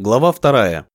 Глава вторая.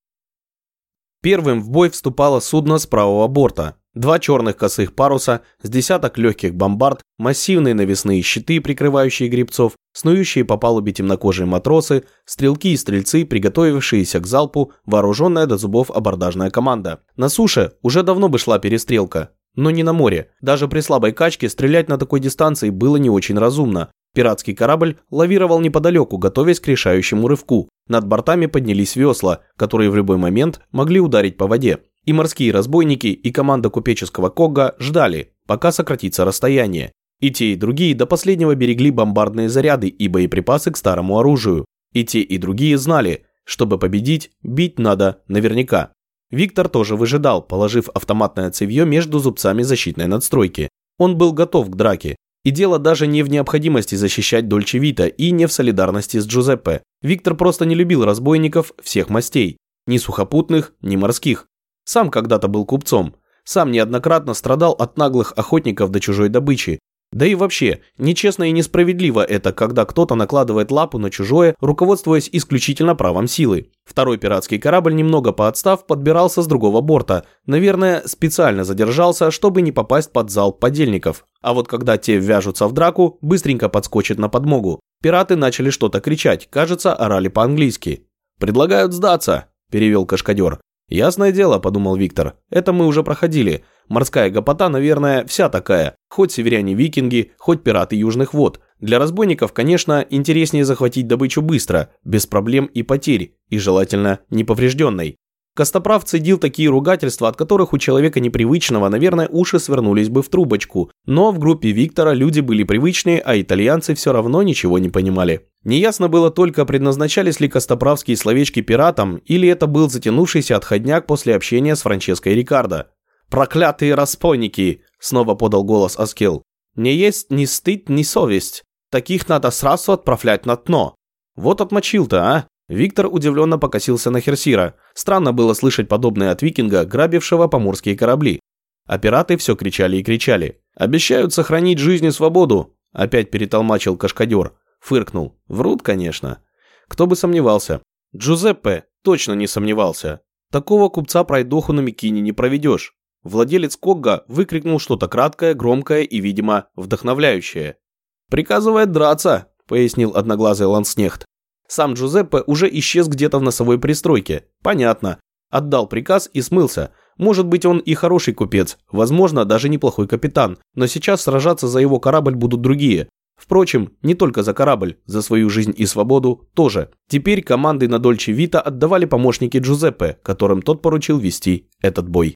Первым в бой вступало судно с правого борта. Два черных косых паруса, с десяток легких бомбард, массивные навесные щиты, прикрывающие гребцов, снующие по палубе темнокожие матросы, стрелки и стрельцы, приготовившиеся к залпу, вооруженная до зубов абордажная команда. На суше уже давно бы шла перестрелка. Но не на море. Даже при слабой качке стрелять на такой дистанции было не очень разумно. Пиратский корабль лавировал неподалеку, готовясь к решающему рывку. Над бортами поднялись весла, которые в любой момент могли ударить по воде. И морские разбойники, и команда купеческого Когга ждали, пока сократится расстояние. И те, и другие до последнего берегли бомбардные заряды и боеприпасы к старому оружию. И те, и другие знали, чтобы победить, бить надо наверняка. Виктор тоже выжидал, положив автоматное цевье между зубцами защитной надстройки. Он был готов к драке, и дело даже не в необходимости защищать Дольче Вита и не в солидарности с Джузеппе. Виктор просто не любил разбойников всех мастей. Ни сухопутных, ни морских. Сам когда-то был купцом. Сам неоднократно страдал от наглых охотников до чужой добычи. Да и вообще, нечестно и несправедливо это, когда кто-то накладывает лапу на чужое, руководствуясь исключительно правом силы. Второй пиратский корабль, немного поотстав, подбирался с другого борта. Наверное, специально задержался, чтобы не попасть под залп подельников. А вот когда те ввяжутся в драку, быстренько подскочит на подмогу. Пираты начали что-то кричать, кажется, орали по-английски. «Предлагают сдаться», – перевел кашкадер. «Ясное дело», – подумал Виктор, – «это мы уже проходили. Морская гопота, наверное, вся такая. Хоть северяне-викинги, хоть пираты южных вод. Для разбойников, конечно, интереснее захватить добычу быстро, без проблем и потерь, и желательно неповрежденной. Костоправ цедил такие ругательства, от которых у человека непривычного, наверное, уши свернулись бы в трубочку. Но в группе Виктора люди были привычные, а итальянцы все равно ничего не понимали. Неясно было только, предназначались ли костоправские словечки пиратам, или это был затянувшийся отходняк после общения с Франческой Рикардо. «Проклятые распойники!» – снова подал голос Аскел. «Не есть ни стыд, ни совесть. Таких надо сразу отправлять на дно». «Вот отмочил-то, а?» Виктор удивленно покосился на Херсира. Странно было слышать подобное от викинга, грабившего поморские корабли. А пираты все кричали и кричали. «Обещают сохранить жизнь и свободу!» Опять перетолмачил кашкадер. Фыркнул. Врут, конечно. Кто бы сомневался. Джузеппе точно не сомневался. Такого купца пройдоху на Микине не проведешь. Владелец Когга выкрикнул что-то краткое, громкое и, видимо, вдохновляющее. «Приказывает драться», — пояснил одноглазый ланснехт. Сам Джузеппе уже исчез где-то в носовой пристройке. Понятно. Отдал приказ и смылся. Может быть, он и хороший купец, возможно, даже неплохой капитан, но сейчас сражаться за его корабль будут другие. Впрочем, не только за корабль, за свою жизнь и свободу тоже. Теперь команды на Дольче Вита отдавали помощники Джузеппе, которым тот поручил вести этот бой.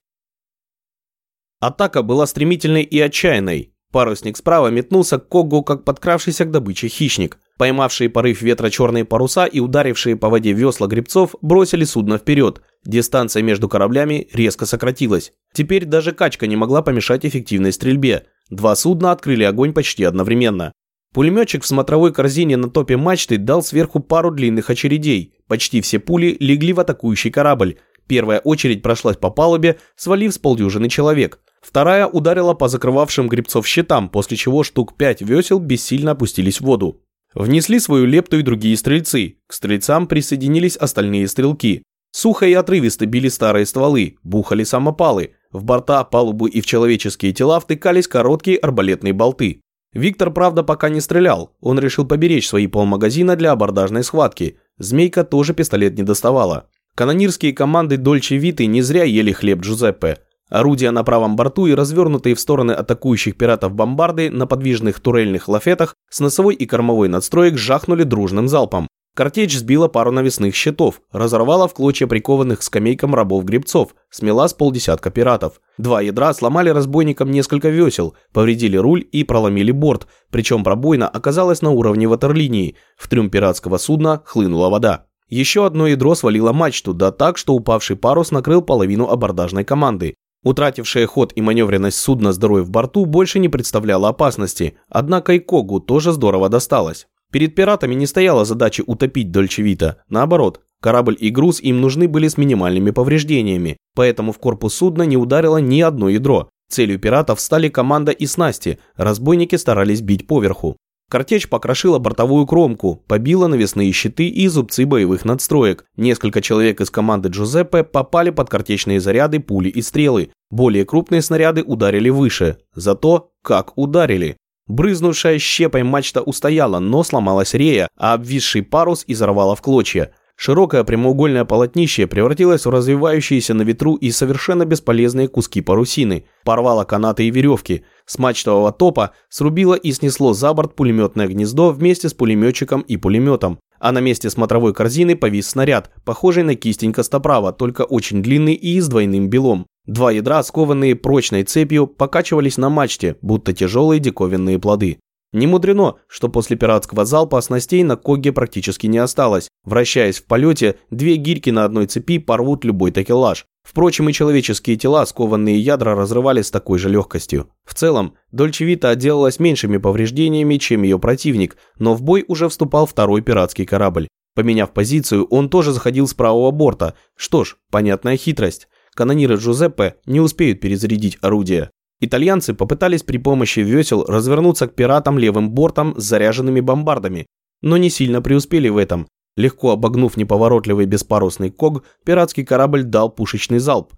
Атака была стремительной и отчаянной. Парусник справа метнулся к Когу, как подкравшийся к добыче хищник. Поймавшие порыв ветра черные паруса и ударившие по воде весла гребцов бросили судно вперед. Дистанция между кораблями резко сократилась. Теперь даже качка не могла помешать эффективной стрельбе. Два судна открыли огонь почти одновременно. Пулеметчик в смотровой корзине на топе мачты дал сверху пару длинных очередей. Почти все пули легли в атакующий корабль. Первая очередь прошлась по палубе, свалив с полдюжины человек. Вторая ударила по закрывавшим грибцов щитам, после чего штук пять весел бессильно опустились в воду. Внесли свою лепту и другие стрельцы. К стрельцам присоединились остальные стрелки. Сухо и отрывисто били старые стволы, бухали самопалы. В борта, палубу и в человеческие тела втыкались короткие арбалетные болты. Виктор, правда, пока не стрелял. Он решил поберечь свои полмагазина для абордажной схватки. Змейка тоже пистолет не доставала. Канонирские команды Дольче Виты не зря ели хлеб Джузеппе. Орудия на правом борту и развернутые в стороны атакующих пиратов бомбарды на подвижных турельных лафетах с носовой и кормовой надстроек жахнули дружным залпом. Картечь сбила пару навесных щитов, разорвала в клочья прикованных к скамейкам рабов-гребцов, смела с полдесятка пиратов. Два ядра сломали разбойникам несколько весел, повредили руль и проломили борт, причем пробоина оказалась на уровне ватерлинии. В трюм пиратского судна хлынула вода. Еще одно ядро свалило мачту, да так, что упавший парус накрыл половину абордажной команды. Утратившее ход и маневренность судна с дырой в борту больше не представляло опасности, однако и Когу тоже здорово досталось. Перед пиратами не стояла задача утопить Дольчевита, наоборот, корабль и груз им нужны были с минимальными повреждениями, поэтому в корпус судна не ударило ни одно ядро. Целью пиратов стали команда и снасти, разбойники старались бить поверху. Картечь покрошила бортовую кромку, побила навесные щиты и зубцы боевых надстроек. Несколько человек из команды Джузеппе попали под картечные заряды, пули и стрелы. Более крупные снаряды ударили выше. Зато как ударили. Брызнувшая щепой мачта устояла, но сломалась рея, а обвисший парус изорвало в клочья. Широкое прямоугольное полотнище превратилось в развивающиеся на ветру и совершенно бесполезные куски парусины, порвало канаты и веревки. С мачтового топа срубило и снесло за борт пулеметное гнездо вместе с пулеметчиком и пулеметом. А на месте смотровой корзины повис снаряд, похожий на кистень костоправа, только очень длинный и с двойным белом. Два ядра, скованные прочной цепью, покачивались на мачте, будто тяжелые диковинные плоды. Не мудрено, что после пиратского залпа снастей на Когге практически не осталось. Вращаясь в полете, две гирьки на одной цепи порвут любой такелаж. Впрочем, и человеческие тела, скованные ядра, разрывали с такой же легкостью. В целом, Дольчевита отделалась меньшими повреждениями, чем ее противник, но в бой уже вступал второй пиратский корабль. Поменяв позицию, он тоже заходил с правого борта. Что ж, понятная хитрость. Канониры Джузеппе не успеют перезарядить орудие. Итальянцы попытались при помощи весел развернуться к пиратам левым бортом с заряженными бомбардами, но не сильно преуспели в этом. Легко обогнув неповоротливый беспарусный ког, пиратский корабль дал пушечный залп.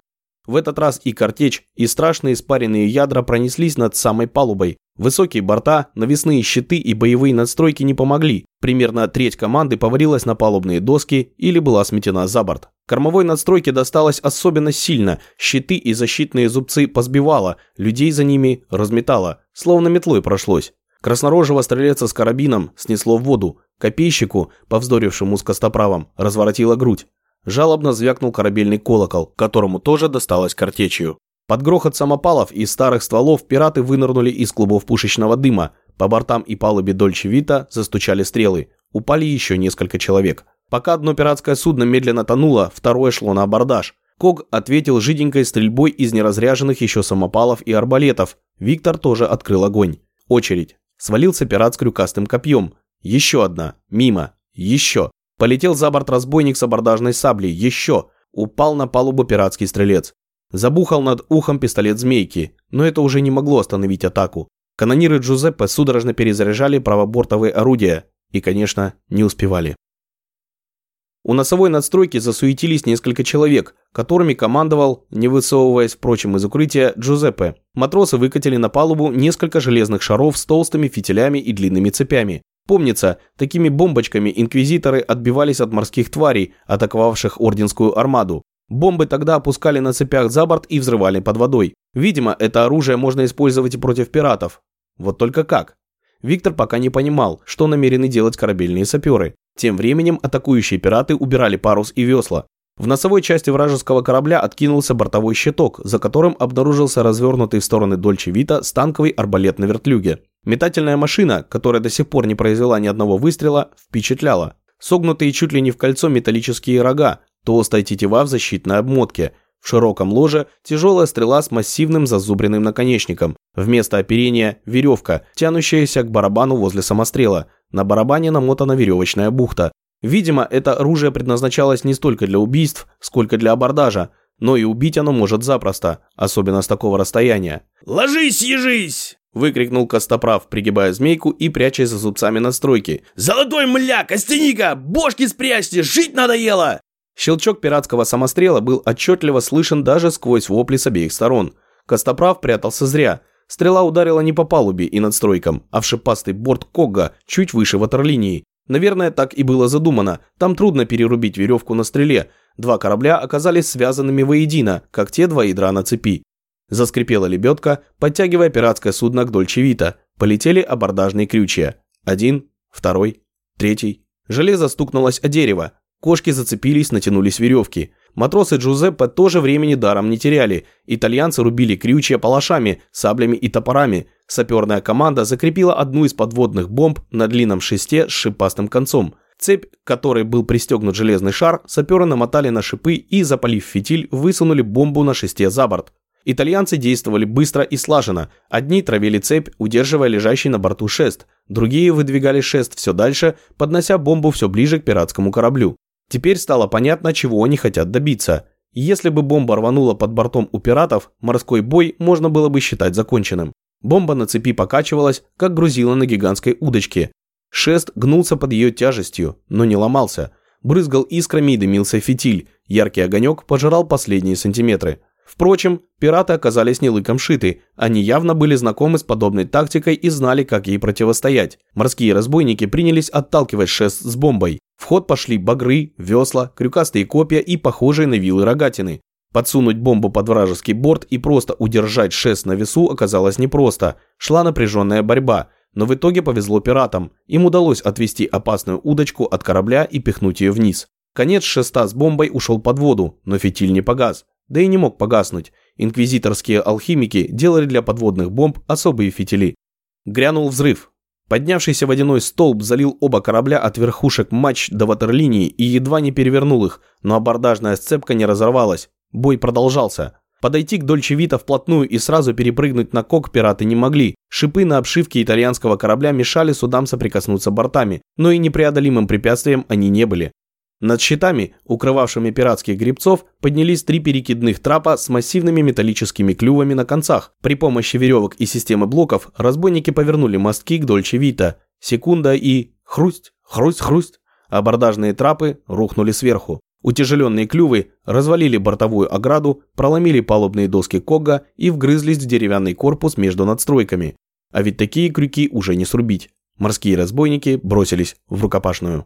В этот раз и картечь, и страшные спаренные ядра пронеслись над самой палубой. Высокие борта, навесные щиты и боевые надстройки не помогли. Примерно треть команды поварилась на палубные доски или была сметена за борт. Кормовой надстройке досталось особенно сильно, щиты и защитные зубцы позбивало, людей за ними разметало, словно метлой прошлось. Краснорожего стрелеца с карабином снесло в воду, копейщику, повздорившему с костоправом, разворотила грудь. Жалобно звякнул корабельный колокол, которому тоже досталось картечью. Под грохот самопалов и старых стволов пираты вынырнули из клубов пушечного дыма. По бортам и палубе Дольче Вита застучали стрелы. Упали еще несколько человек. Пока одно пиратское судно медленно тонуло, второе шло на абордаж. Ког ответил жиденькой стрельбой из неразряженных еще самопалов и арбалетов. Виктор тоже открыл огонь. Очередь. Свалился пират с крюкастым копьем. Еще одна. Мимо. Еще. Полетел за борт разбойник с абордажной саблей. Еще. Упал на палубу пиратский стрелец. Забухал над ухом пистолет змейки, но это уже не могло остановить атаку. Канониры Джузеппе судорожно перезаряжали правобортовые орудия и, конечно, не успевали. У носовой надстройки засуетились несколько человек, которыми командовал, не высовываясь, впрочем, из укрытия, Джузеппе. Матросы выкатили на палубу несколько железных шаров с толстыми фитилями и длинными цепями. Помнится, такими бомбочками инквизиторы отбивались от морских тварей, атаковавших орденскую армаду. Бомбы тогда опускали на цепях за борт и взрывали под водой. Видимо, это оружие можно использовать и против пиратов. Вот только как? Виктор пока не понимал, что намерены делать корабельные саперы. Тем временем атакующие пираты убирали парус и весла. В носовой части вражеского корабля откинулся бортовой щиток, за которым обнаружился развернутый в стороны Дольче Вита станковый арбалет на вертлюге. Метательная машина, которая до сих пор не произвела ни одного выстрела, впечатляла. Согнутые чуть ли не в кольцо металлические рога, толстая тетива в защитной обмотке. В широком ложе тяжелая стрела с массивным зазубренным наконечником. Вместо оперения – веревка, тянущаяся к барабану возле самострела. На барабане намотана веревочная бухта. Видимо, это оружие предназначалось не столько для убийств, сколько для абордажа, но и убить оно может запросто, особенно с такого расстояния. «Ложись, ежись!» – выкрикнул Костоправ, пригибая змейку и прячась за зубцами настройки. «Золотой мля, костяника! Бошки спрячьте, жить надоело!» Щелчок пиратского самострела был отчетливо слышен даже сквозь вопли с обеих сторон. Костоправ прятался зря. Стрела ударила не по палубе и надстройкам, а в шипастый борт Когга, чуть выше ватерлинии. Наверное, так и было задумано. Там трудно перерубить веревку на стреле. Два корабля оказались связанными воедино, как те два ядра на цепи. Заскрипела лебедка, подтягивая пиратское судно к Дольчевита. Полетели абордажные крючья. Один, второй, третий. Железо стукнулось о дерево. Кошки зацепились, натянулись веревки. Матросы Джузеппе тоже времени даром не теряли. Итальянцы рубили крючья палашами, саблями и топорами. Саперная команда закрепила одну из подводных бомб на длинном шесте с шипастым концом. Цепь, к которой был пристегнут железный шар, саперы намотали на шипы и, запалив фитиль, высунули бомбу на шесте за борт. Итальянцы действовали быстро и слаженно. Одни травили цепь, удерживая лежащий на борту шест. Другие выдвигали шест все дальше, поднося бомбу все ближе к пиратскому кораблю. Теперь стало понятно, чего они хотят добиться. Если бы бомба рванула под бортом у пиратов, морской бой можно было бы считать законченным. Бомба на цепи покачивалась, как грузила на гигантской удочке. Шест гнулся под ее тяжестью, но не ломался. Брызгал искрами и дымился фитиль. Яркий огонек пожирал последние сантиметры. Впрочем, пираты оказались не лыком шиты. Они явно были знакомы с подобной тактикой и знали, как ей противостоять. Морские разбойники принялись отталкивать шест с бомбой. В ход пошли багры, весла, крюкастые копья и похожие на вилы рогатины. Подсунуть бомбу под вражеский борт и просто удержать шест на весу оказалось непросто. Шла напряженная борьба, но в итоге повезло пиратам. Им удалось отвести опасную удочку от корабля и пихнуть ее вниз. Конец шеста с бомбой ушел под воду, но фитиль не погас да и не мог погаснуть. Инквизиторские алхимики делали для подводных бомб особые фитили. Грянул взрыв. Поднявшийся водяной столб залил оба корабля от верхушек матч до ватерлинии и едва не перевернул их, но абордажная сцепка не разорвалась. Бой продолжался. Подойти к Дольче Вита вплотную и сразу перепрыгнуть на кок пираты не могли. Шипы на обшивке итальянского корабля мешали судам соприкоснуться бортами, но и непреодолимым препятствием они не были. Над щитами, укрывавшими пиратских грибцов, поднялись три перекидных трапа с массивными металлическими клювами на концах. При помощи веревок и системы блоков разбойники повернули мостки к Дольче Вита. Секунда и... Хрусть, хрусть, хрусть. Абордажные трапы рухнули сверху. Утяжеленные клювы развалили бортовую ограду, проломили палубные доски Когга и вгрызлись в деревянный корпус между надстройками. А ведь такие крюки уже не срубить. Морские разбойники бросились в рукопашную.